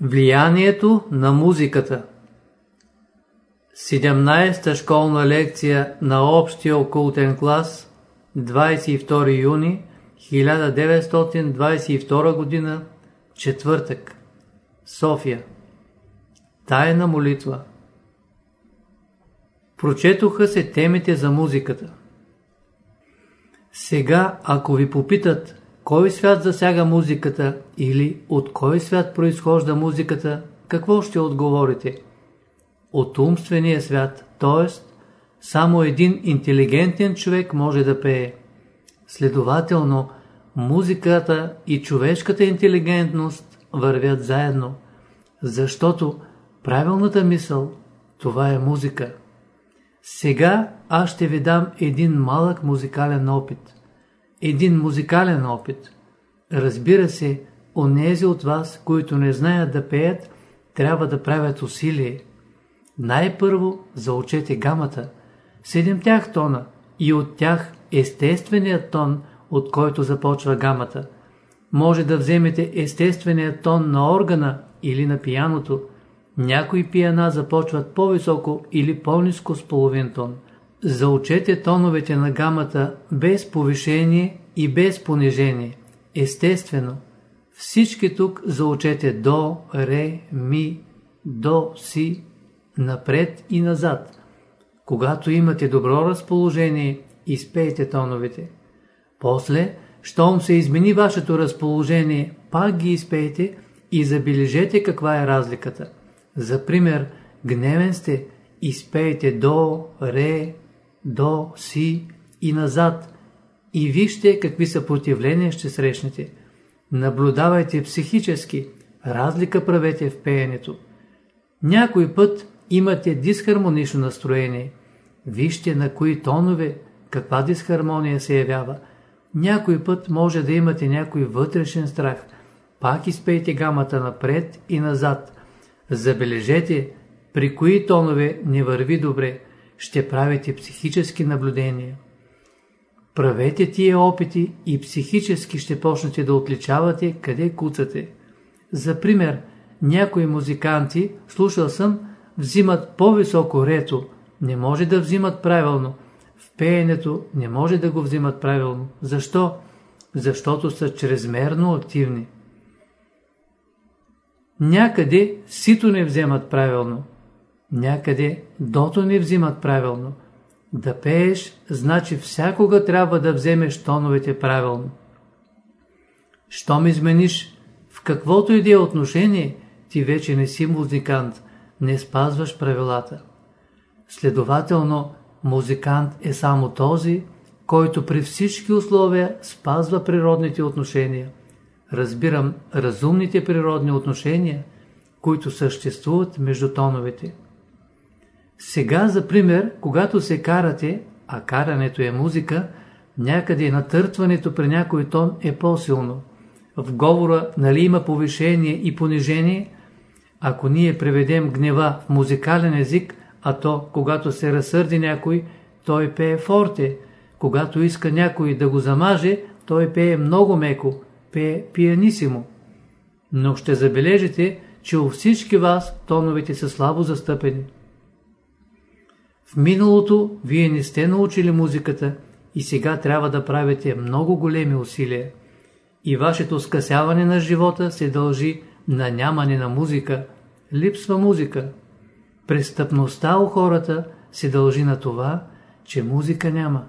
Влиянието на музиката 17-та школна лекция на общия окултен клас 22 юни 1922 г. Четвъртък София Тайна молитва Прочетоха се темите за музиката. Сега, ако ви попитат кой свят засяга музиката или от кой свят произхожда музиката, какво ще отговорите? От умствения свят, т.е. само един интелигентен човек може да пее. Следователно, музиката и човешката интелигентност вървят заедно, защото правилната мисъл това е музика. Сега аз ще ви дам един малък музикален опит един музикален опит. Разбира се, онези от вас, които не знаят да пеят, трябва да правят усилие. Най-първо заучете гамата, седемтях тона и от тях естественият тон, от който започва гамата. Може да вземете естественият тон на органа или на пияното. Някои пияна започват по-високо или по-низко с половин тон. Заучете тоновете на гамата без повишение и без понижение. Естествено, всички тук заучете до, ре, ми, до, си, напред и назад. Когато имате добро разположение, изпейте тоновете. После, щом се измени вашето разположение, пак ги изпейте и забележете каква е разликата. За пример, гневен сте, изпейте до, ре, до, си и назад и вижте какви съпротивления ще срещнете. Наблюдавайте психически, разлика правете в пеенето. Някой път имате дисхармонично настроение. Вижте на кои тонове, каква дисхармония се явява. Някой път може да имате някой вътрешен страх. Пак изпейте гамата напред и назад. Забележете, при кои тонове не върви добре ще правите психически наблюдения. Правете тия опити и психически ще почнете да отличавате къде куцате. За пример, някои музиканти, слушал съм, взимат по-високо рето, не може да взимат правилно. В пеенето не може да го взимат правилно. Защо? Защото са чрезмерно активни. Някъде сито не вземат правилно. Някъде дото не взимат правилно. Да пееш, значи всякога трябва да вземеш тоновете правилно. Щом измениш в каквото и да е отношение, ти вече не си музикант, не спазваш правилата. Следователно, музикант е само този, който при всички условия спазва природните отношения. Разбирам разумните природни отношения, които съществуват между тоновете. Сега, за пример, когато се карате, а карането е музика, някъде натъртването при някой тон е по-силно. В говора нали има повишение и понижение? Ако ние преведем гнева в музикален език, а то, когато се разсърди някой, той пее форте. Когато иска някой да го замаже, той пее много меко, пее пианисимо. Но ще забележите, че у всички вас тоновете са слабо застъпени. В миналото вие не сте научили музиката и сега трябва да правите много големи усилия. И вашето скъсяване на живота се дължи на нямане на музика. Липсва музика. Престъпността у хората се дължи на това, че музика няма.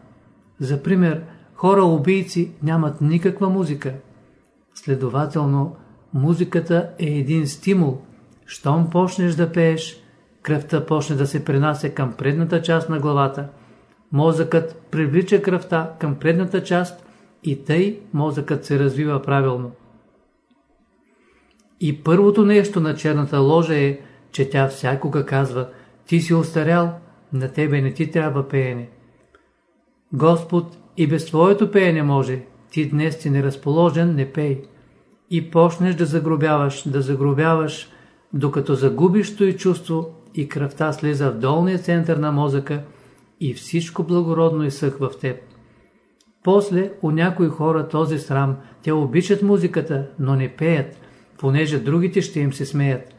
За пример, хора-убийци нямат никаква музика. Следователно, музиката е един стимул. Щом почнеш да пееш, кръвта почне да се пренася към предната част на главата. Мозъкът привлича кръвта към предната част и тъй мозъкът се развива правилно. И първото нещо на черната ложа е, че тя всякога казва, ти си остарял, на тебе не ти трябва пеене. Господ и без твоето пеене може, ти днес си неразположен, не пей. И почнеш да загробяваш, да загробяваш, докато загубиш и чувство и кръвта слиза в долния център на мозъка и всичко благородно изсъхва в теб. После у някои хора този срам, те обичат музиката, но не пеят. понеже другите ще им се смеят.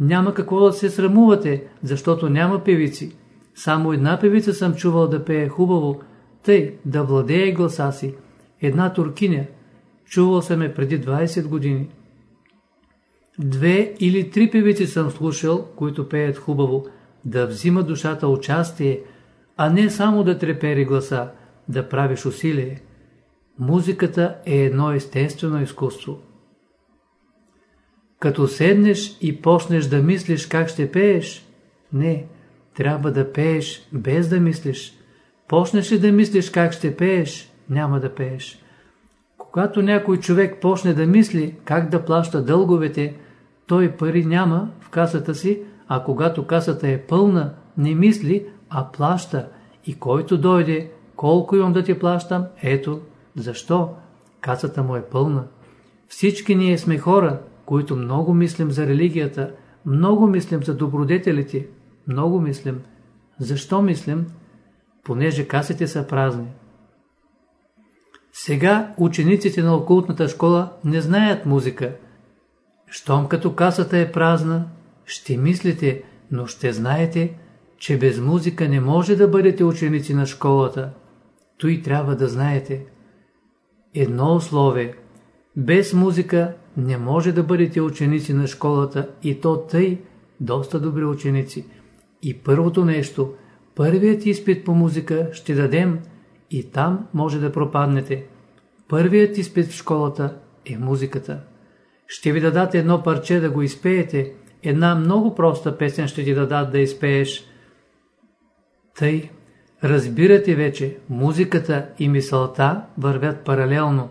Няма какво да се срамувате, защото няма певици. Само една певица съм чувал да пее хубаво, тъй да владее гласа си. Една туркиня. Чувал съм е преди 20 години. Две или три певици съм слушал, които пеят хубаво, да взима душата участие, а не само да трепери гласа, да правиш усилие. Музиката е едно естествено изкуство. Като седнеш и почнеш да мислиш как ще пееш, не, трябва да пееш без да мислиш. Почнеш ли да мислиш как ще пееш, няма да пееш. Когато някой човек почне да мисли как да плаща дълговете, той пари няма в касата си, а когато касата е пълна, не мисли, а плаща. И който дойде, колко имам да ти плащам, ето, защо? Касата му е пълна. Всички ние сме хора, които много мислим за религията, много мислим за добродетелите, много мислим. Защо мислим? Понеже касите са празни. Сега учениците на окултната школа не знаят музика. Щом като касата е празна, ще мислите, но ще знаете, че без музика не може да бъдете ученици на школата. Той трябва да знаете. Едно условие. Без музика не може да бъдете ученици на школата и то тъй доста добри ученици. И първото нещо, първият изпит по музика ще дадем и там може да пропаднете. Първият изпит в школата е музиката. Ще ви дадат едно парче да го изпеете, една много проста песен ще ти дадат да изпееш. Тъй, разбирате вече, музиката и мисълта вървят паралелно.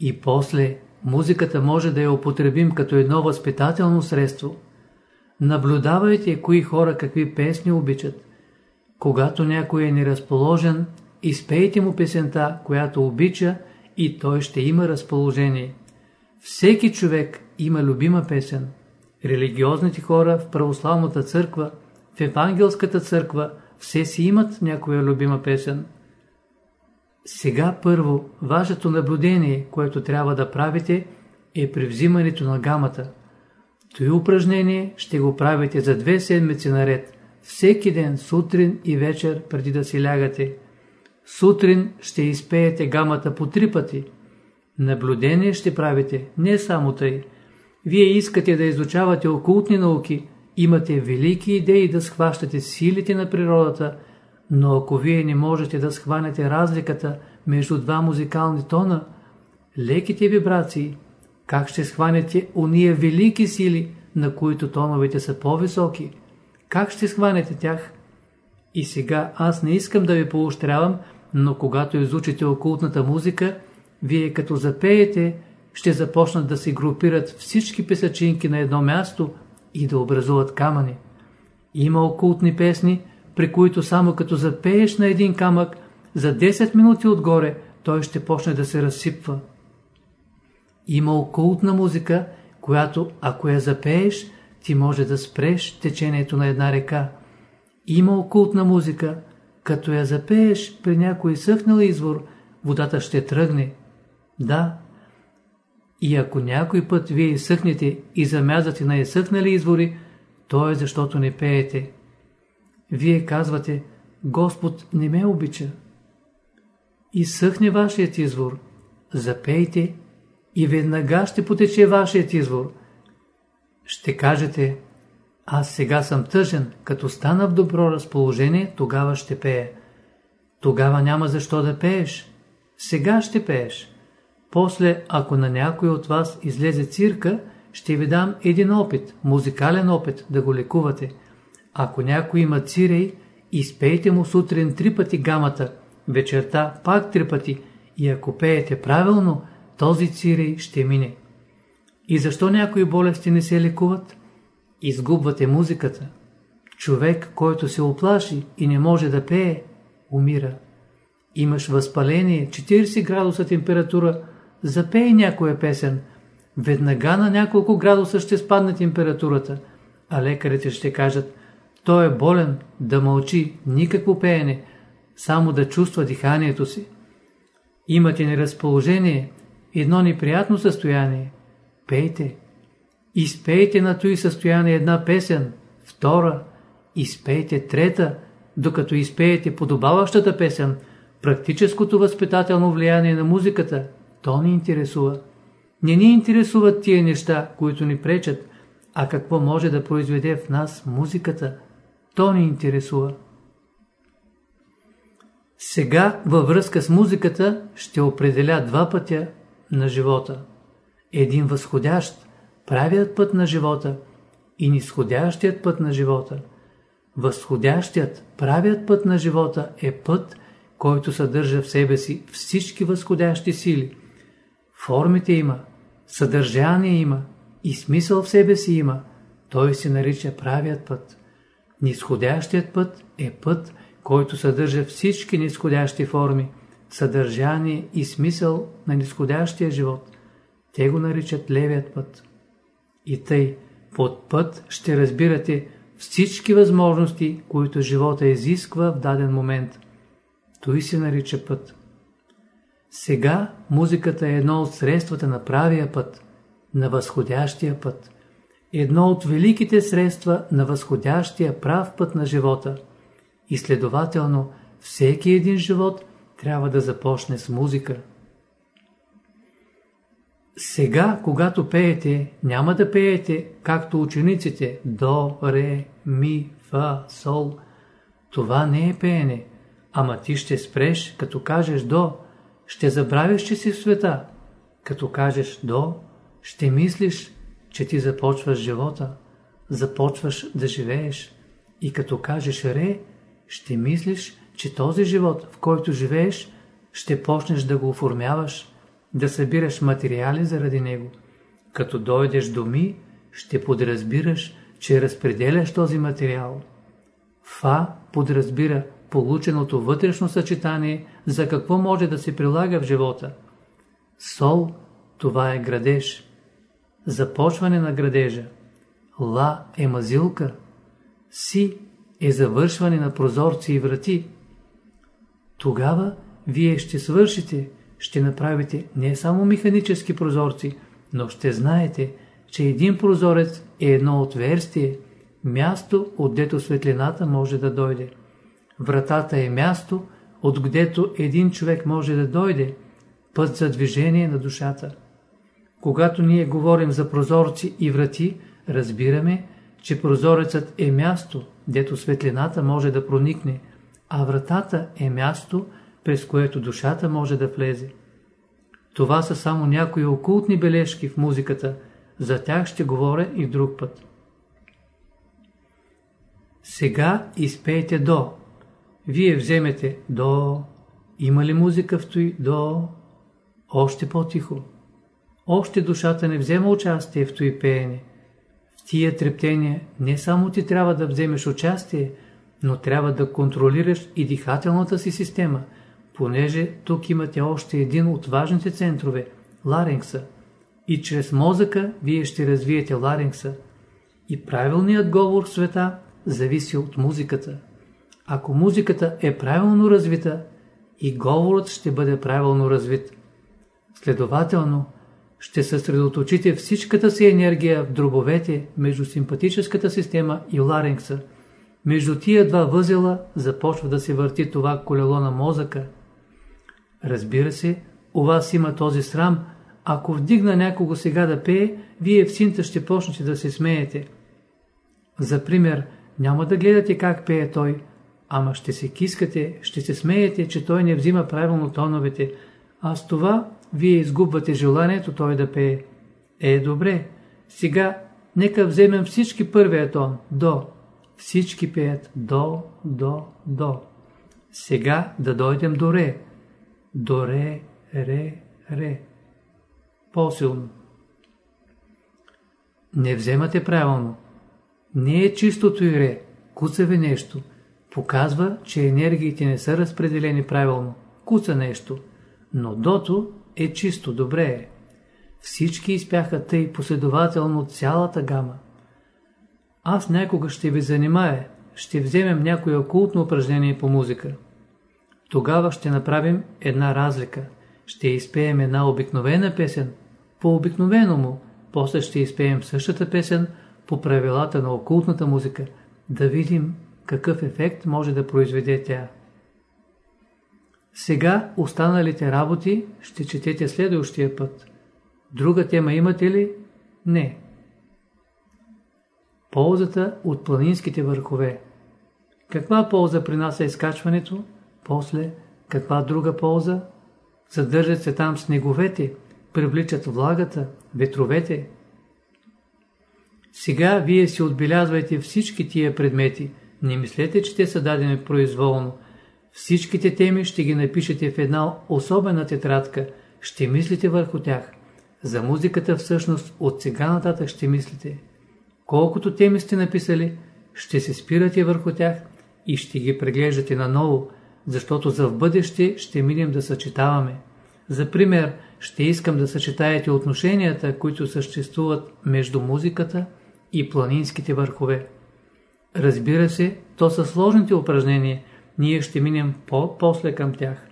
И после, музиката може да я употребим като едно възпитателно средство. Наблюдавайте кои хора какви песни обичат. Когато някой е неразположен, изпейте му песента, която обича и той ще има разположение. Всеки човек има любима песен. Религиозните хора в православната църква, в евангелската църква, все си имат някоя любима песен. Сега първо, вашето наблюдение, което трябва да правите, е при взимането на гамата. Той упражнение ще го правите за две седмици наред, всеки ден, сутрин и вечер, преди да си лягате. Сутрин ще изпеете гамата по три пъти. Наблюдение ще правите, не само тъй. Вие искате да изучавате окултни науки, имате велики идеи да схващате силите на природата, но ако вие не можете да схванете разликата между два музикални тона, леките вибрации, как ще схванете уния велики сили, на които тоновете са по-високи? Как ще схванете тях? И сега аз не искам да ви поощрявам, но когато изучите окултната музика, вие като запеете, ще започнат да се групират всички песачинки на едно място и да образуват камъни. Има окултни песни, при които само като запееш на един камък, за 10 минути отгоре той ще почне да се разсипва. Има окултна музика, която ако я запееш, ти може да спреш течението на една река. Има окултна музика, като я запееш при някой съхнал извор, водата ще тръгне. Да. И ако някой път вие изсъхнете и замязате на изсъхнали извори, то е защото не пеете. Вие казвате, Господ не ме обича. Изсъхне вашият извор, запейте и веднага ще потече вашият извор. Ще кажете, аз сега съм тъжен, като стана в добро разположение, тогава ще пея. Тогава няма защо да пееш. Сега ще пееш. После, ако на някой от вас излезе цирка, ще ви дам един опит, музикален опит, да го лекувате. Ако някой има цирей, изпейте му сутрин три пъти гамата, вечерта пак три пъти и ако пеете правилно, този цирей ще мине. И защо някои болести не се лекуват? Изгубвате музиката. Човек, който се оплаши и не може да пее, умира. Имаш възпаление, 40 градуса температура, запей някоя песен. Веднага на няколко градуса ще спадне температурата, а лекарите ще кажат, той е болен, да мълчи, никакво пеене, само да чувства диханието си. Имате неразположение, едно неприятно състояние. Пейте, Изпейте на този състояние една песен, втора, изпейте трета, докато изпеете подобаващата песен, практическото възпитателно влияние на музиката, то ни интересува. Не ни интересуват тия неща, които ни пречат, а какво може да произведе в нас музиката, то ни интересува. Сега във връзка с музиката ще определя два пътя на живота. Един възходящ, правият път на живота и нисходящият път на живота. Възходящият, правият път на живота е път, който съдържа в себе си всички възходящи сили. Формите има, съдържание има и смисъл в себе си има. Той се нарича правият път. Нисходящият път е път, който съдържа всички нисходящи форми, съдържание и смисъл на нисходящия живот. Те го наричат левият път. И тъй, под път ще разбирате всички възможности, които живота изисква в даден момент. Той се нарича път. Сега музиката е едно от средствата на правия път, на възходящия път. Едно от великите средства на възходящия прав път на живота. И следователно, всеки един живот трябва да започне с музика. Сега, когато пеете, няма да пеете, както учениците, до, ре, ми, фа, сол. Това не е пеене, ама ти ще спреш, като кажеш до, ще забравиш, че си в света. Като кажеш до, ще мислиш, че ти започваш живота, започваш да живееш. И като кажеш ре, ще мислиш, че този живот, в който живееш, ще почнеш да го оформяваш, да събираш материали заради него. Като дойдеш до ми, ще подразбираш, че разпределяш този материал. Фа подразбира полученото вътрешно съчетание за какво може да се прилага в живота. Сол – това е градеж. Започване на градежа. Ла е мазилка. Си е завършване на прозорци и врати. Тогава вие ще свършите – ще направите не само механически прозорци, но ще знаете, че един прозорец е едно отверстие, място, отдето светлината може да дойде. Вратата е място, отгдето един човек може да дойде, път за движение на душата. Когато ние говорим за прозорци и врати, разбираме, че прозорецът е място, дето светлината може да проникне, а вратата е място, през което душата може да влезе. Това са само някои окултни бележки в музиката, за тях ще говоря и друг път. Сега изпейте до. Вие вземете до. Има ли музика в той до? Още по-тихо. Още душата не взема участие в той пеене. В тия трептения не само ти трябва да вземеш участие, но трябва да контролираш и дихателната си система – понеже тук имате още един от важните центрове – ларингса. И чрез мозъка вие ще развиете ларингса. И правилният говор в света зависи от музиката. Ако музиката е правилно развита, и говорът ще бъде правилно развит. Следователно, ще съсредоточите всичката си енергия в дробовете между симпатическата система и ларингса. Между тия два възела започва да се върти това колело на мозъка – Разбира се, у вас има този срам, ако вдигна някого сега да пее, вие в синта ще почнете да се смеете. За пример, няма да гледате как пее той, ама ще се кискате, ще се смеете, че той не взима правилно тоновете, а с това вие изгубвате желанието той да пее. Е, добре, сега нека вземем всички първия тон, до. Всички пеят до, до, до. Сега да дойдем до ре до ре, ре, ре. По-силно. Не вземате правилно. Не е чистото и ре, куцаве нещо. Показва, че енергиите не са разпределени правилно. Куца нещо. Но дото е чисто, добре. Всички изпяха тъй последователно цялата гама. Аз някога ще ви занимая, ще вземем някое окултно упражнение по музика. Тогава ще направим една разлика. Ще изпеем една обикновена песен, по обикновено му, после ще изпеем същата песен по правилата на окултната музика, да видим какъв ефект може да произведе тя. Сега останалите работи ще четете следващия път. Друга тема имате ли? Не. Ползата от планинските върхове. Каква полза принася изкачването? После, каква друга полза? Задържат се там снеговете, привличат влагата, ветровете. Сега вие си отбелязвайте всички тия предмети. Не мислете, че те са дадени произволно. Всичките теми ще ги напишете в една особена тетрадка. Ще мислите върху тях. За музиката всъщност от сега нататък ще мислите. Колкото теми сте написали, ще се спирате върху тях и ще ги преглеждате наново, защото за в бъдеще ще минем да съчетаваме. За пример, ще искам да съчетаете отношенията, които съществуват между музиката и планинските върхове. Разбира се, то са сложните упражнения, ние ще минем по-после към тях.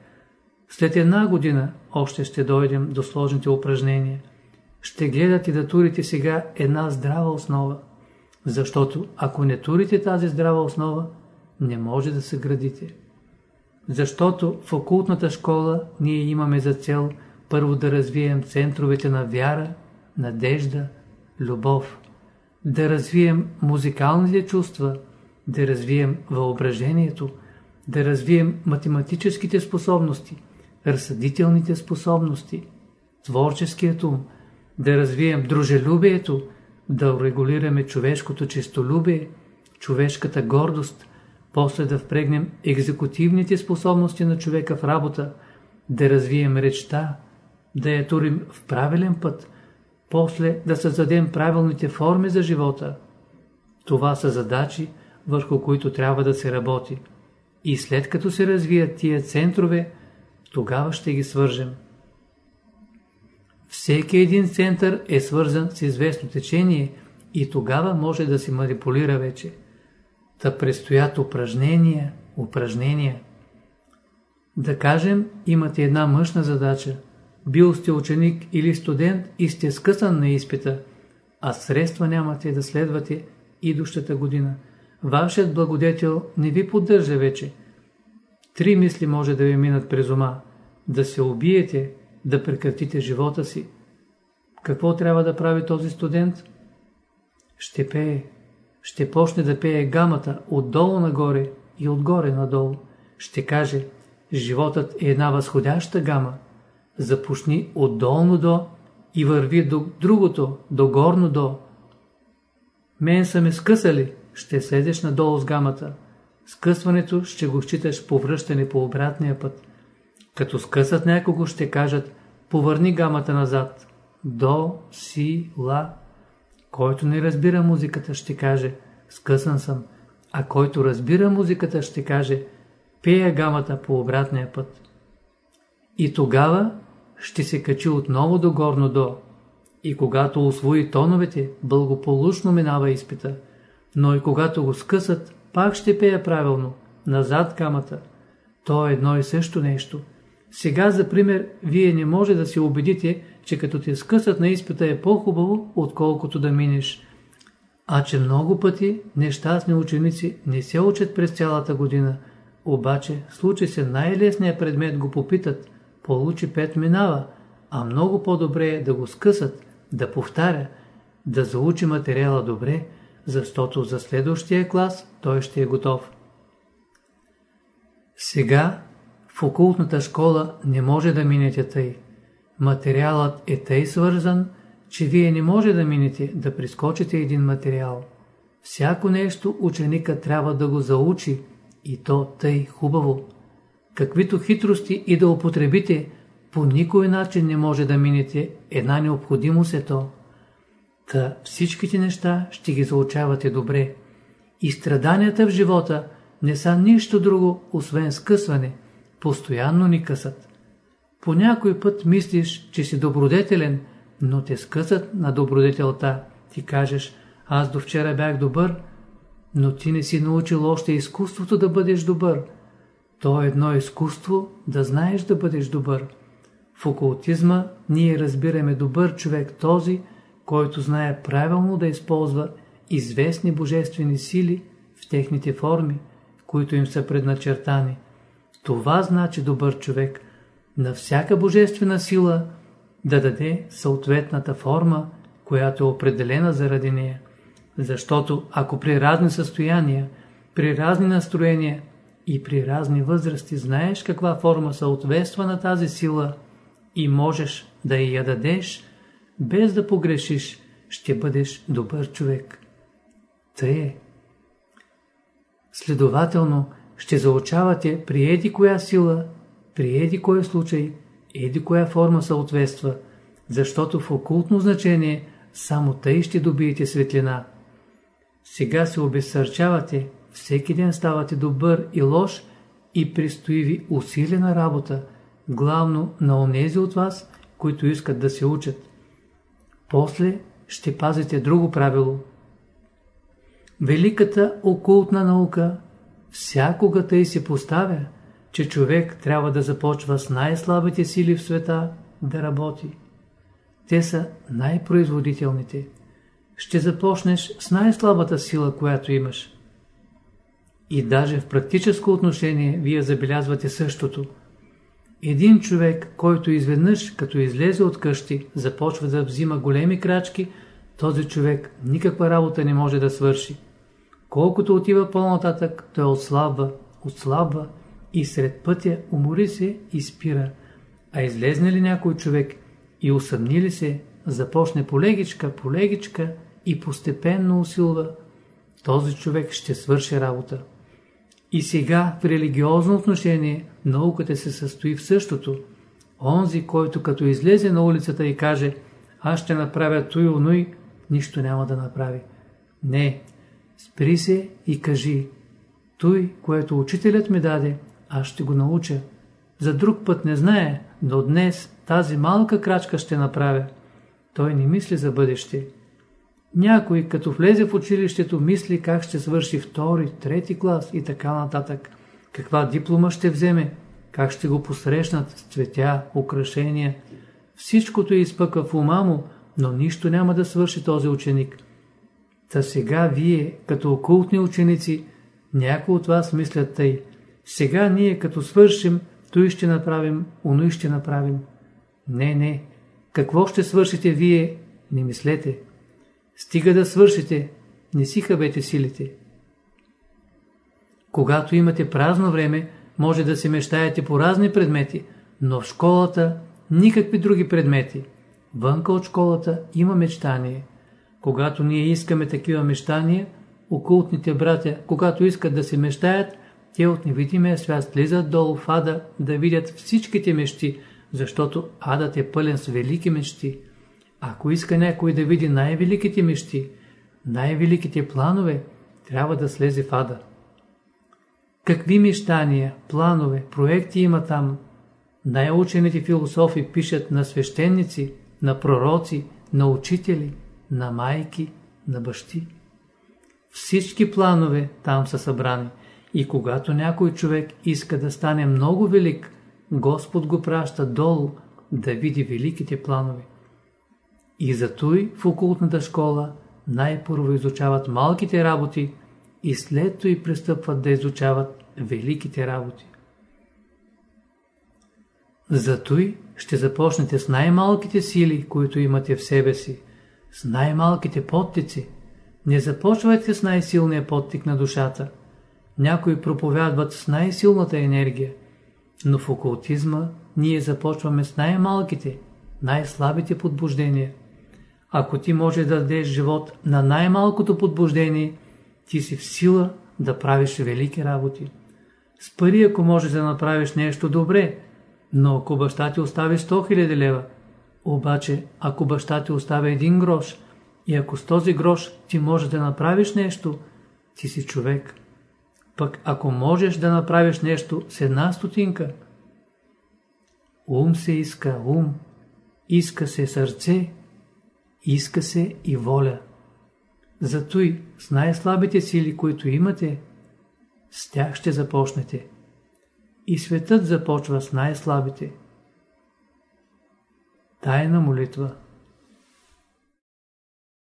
След една година още ще дойдем до сложните упражнения. Ще гледате да турите сега една здрава основа, защото ако не турите тази здрава основа, не може да се градите. Защото в окултната школа ние имаме за цел първо да развием центровете на вяра, надежда, любов, да развием музикалните чувства, да развием въображението, да развием математическите способности, разсъдителните способности, творческият ум, да развием дружелюбието, да регулираме човешкото честолюбие, човешката гордост, после да впрегнем екзекутивните способности на човека в работа, да развием речта, да я турим в правилен път, после да създадем правилните форми за живота. Това са задачи, върху които трябва да се работи. И след като се развият тия центрове, тогава ще ги свържем. Всеки един център е свързан с известно течение и тогава може да се манипулира вече. Та предстоят упражнения, упражнения. Да кажем, имате една мъжна задача. Бил сте ученик или студент и сте скъсан на изпита, а средства нямате да следвате идущата година. Вашият благодетел не ви поддържа вече. Три мисли може да ви минат през ума. Да се убиете, да прекратите живота си. Какво трябва да прави този студент? Ще пее. Ще почне да пее гамата отдолу нагоре и отгоре надолу. Ще каже, животът е една възходяща гама. Започни отдолно до и върви до другото, до горно до. Мен са ме скъсали, ще следеш надолу с гамата. Скъсването ще го считаш повръщане по обратния път. Като скъсат някого ще кажат, повърни гамата назад. До, си, ла. Който не разбира музиката ще каже, скъсан съм. А който разбира музиката ще каже, пея гамата по обратния път. И тогава ще се качи отново до горно до. И когато освои тоновете, благополучно минава изпита. Но и когато го скъсат, пак ще пея правилно, назад камата. То е едно и също нещо. Сега, за пример, вие не може да се убедите, че като те скъсат на изпита е по-хубаво, отколкото да минеш. А че много пъти нещастни ученици не се учат през цялата година, обаче случи се най-лесният предмет го попитат, получи пет минава, а много по-добре е да го скъсат, да повтаря, да заучи материала добре, защото за следващия клас той ще е готов. Сега в окултната школа не може да минете тъй. Материалът е тъй свързан, че вие не може да минете да прискочите един материал. Всяко нещо ученика трябва да го заучи и то тъй хубаво. Каквито хитрости и да употребите, по никой начин не може да минете една необходимост е то. Та всичките неща ще ги заучавате добре. И страданията в живота не са нищо друго, освен скъсване. Постоянно ни късат. По някой път мислиш, че си добродетелен, но те скъсат на добродетелта. Ти кажеш, аз до вчера бях добър, но ти не си научил още изкуството да бъдеш добър. То е едно изкуство да знаеш да бъдеш добър. В окултизма ние разбираме добър човек този, който знае правилно да използва известни божествени сили в техните форми, които им са предначертани. Това значи добър човек на всяка божествена сила да даде съответната форма, която е определена заради нея. Защото ако при разни състояния, при разни настроения и при разни възрасти знаеш каква форма съответства на тази сила и можеш да я дадеш, без да погрешиш, ще бъдеш добър човек. Тъй е. Следователно, ще заучавате при еди коя сила, при еди кой случай, еди коя форма съответства, защото в окултно значение само тъй ще добиете светлина. Сега се обезсърчавате, всеки ден ставате добър и лош и пристои ви усилена работа, главно на онези от вас, които искат да се учат. После ще пазите друго правило. Великата окултна наука всякога тъй се поставя, че човек трябва да започва с най-слабите сили в света да работи. Те са най-производителните. Ще започнеш с най-слабата сила, която имаш. И даже в практическо отношение вие забелязвате същото. Един човек, който изведнъж, като излезе от къщи, започва да взима големи крачки, този човек никаква работа не може да свърши. Колкото отива по-нататък, той отслабва, отслабва и сред пътя умори се и спира. А излезне ли някой човек и усъмни ли се, започне полегичка, полегичка и постепенно усилва, този човек ще свърши работа. И сега в религиозно отношение науката се състои в същото. Онзи, който като излезе на улицата и каже аз ще направя той онуй, нищо няма да направи. Не, спри се и кажи той, което учителят ми даде, аз ще го науча. За друг път не знае, но днес тази малка крачка ще направя. Той не мисли за бъдеще. Някой, като влезе в училището, мисли как ще свърши втори, трети клас и така нататък. Каква диплома ще вземе, как ще го посрещнат с цветя, украшения. Всичкото е изпъка в ума му, но нищо няма да свърши този ученик. Та сега вие, като окултни ученици, някои от вас мислят тъй. Сега ние, като свършим, той ще направим, оно ще направим. Не, не. Какво ще свършите вие, не мислете. Стига да свършите, не си хабете силите. Когато имате празно време, може да се мечтаете по разни предмети, но в школата никакви други предмети. Вънка от школата има мечтание. Когато ние искаме такива мечтания, окултните братя, когато искат да се мечтаят, те от невидимия свят слизат долу в ада да видят всичките мечти, защото адът е пълен с велики мечти. Ако иска някой да види най-великите мечти, най-великите планове, трябва да слезе в ада. Какви мечтания, планове, проекти има там? Най-учените философи пишат на свещеници, на пророци, на учители, на майки, на бащи. Всички планове там са събрани. И когато някой човек иска да стане много велик, Господ го праща долу да види великите планове. И той в окултната школа най-първо изучават малките работи и след това пристъпват да изучават великите работи. Затой ще започнете с най-малките сили, които имате в себе си, с най-малките подтици. Не започвайте с най-силния подтик на душата. Някои проповядват с най-силната енергия, но в окултизма ние започваме с най-малките, най-слабите подбуждения. Ако ти може да дадеш живот на най-малкото подбуждение, ти си в сила да правиш велики работи. С пари, ако можеш да направиш нещо добре, но ако баща ти остави 100 000 лева, обаче ако баща ти остави един грош и ако с този грош ти можеш да направиш нещо, ти си човек. Пък ако можеш да направиш нещо с една стотинка, ум се иска ум, иска се сърце, иска се и воля. Зато и с най-слабите сили, които имате, с тях ще започнете. И светът започва с най-слабите. Тайна молитва